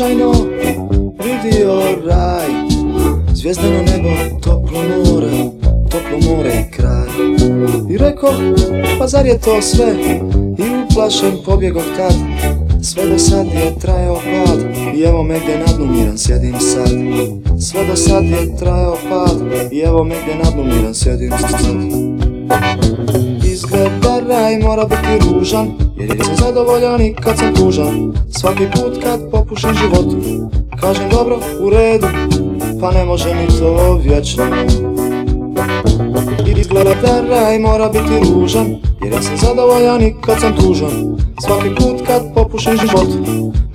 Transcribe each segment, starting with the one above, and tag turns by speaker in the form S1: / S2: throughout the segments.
S1: slučajno vidio raj. Zvijezdano nebo, toplo more, toplo more i kraj. I rekao, pa zar je to sve? I uplašen pobjegog tad Sve do sad je trajao pad. I evo me gdje na dnu miran sjedim sad. Sve do sad je trajao pad. I evo me gdje na dnu miran sjedim sad Izgleda raj mora biti ružan. Jer sam zadovoljan i kad sam tužan. Svaki put kad popušim život Kažem dobro, u redu Pa ne može ni to vječno. Izgleda raj mora biti ružan Jer ja sam zadovoljan i kad sam tužan. Svaki put kad popušim život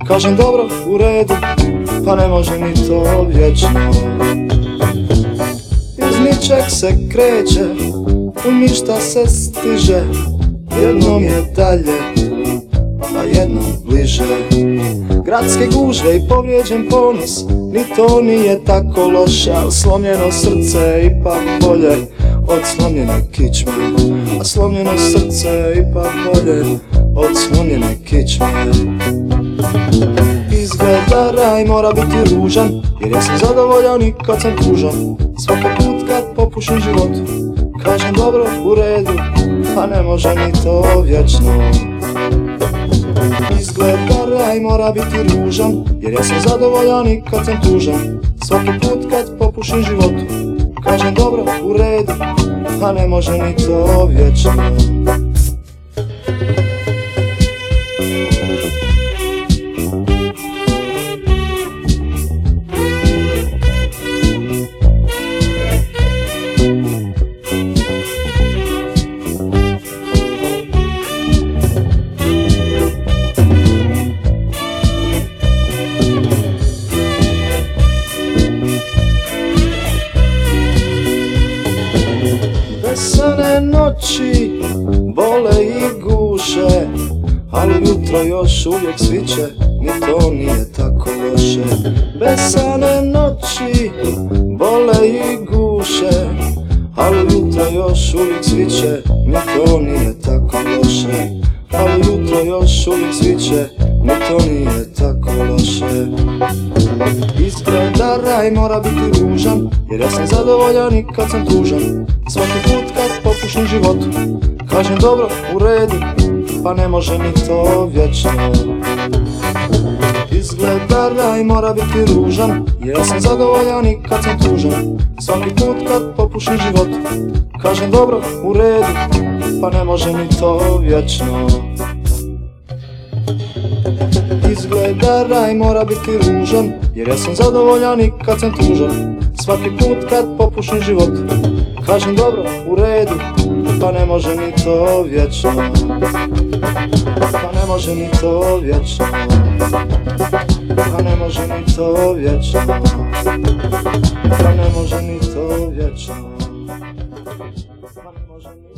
S1: Kažem dobro, u redu Pa ne može ni to vječno. Iz ničeg se kreće U ništa se stiže Jednom je dalje A jednom bliže. Gradske gužve i povrijeđen ponos Ni to nije tako loše Al slomljeno srce ipak bolje Od slomljene kičme. A slomljeno srce ipak bolje Od slomljene kičme. Izgleda raj mora biti ružan Jer ja sam zadovoljan i kad sam tužan. Svaki put kad popušim život Kažem dobro u redu Pa ne može ni to vječno. Izgleda raj mora biti ružan Jer ja sam zadovoljan i kad sam tužan. Svaki put kad popušim život Kažem dobro u redu Pa ne može ni to vječno Noći bole i guše Ali jutro još uvijek sviće Ni to nije tako loše. Besane noći bole i guše Ali jutro još uvijek sviće Ni to nije tako loše. Ali jutro još uvijek sviće Ni to nije tako loše. Izgleda raj mora biti ružan Jer ja sam zadovoljan i kad sam tužan. Svaki put kad popušim život. Kažem dobro, u redu Pa ne može ni to vječno. Izgleda raj mora biti ružan Jer sam zadovoljan i kad sam tužan. Svaki put kad popušim život Kažem dobro, u redu Pa ne može ni to vječno. Izgleda raj mora biti ružan Jer ja sam zadovoljan i kad sam tužan. Svaki put kad popušim život Kažem dobro, u redu, pa ne može ni to vječno Pa ne može ni to vječno Pa ne može ni to vječno Pa ne može ni to vječno Pa ne može ni to vječno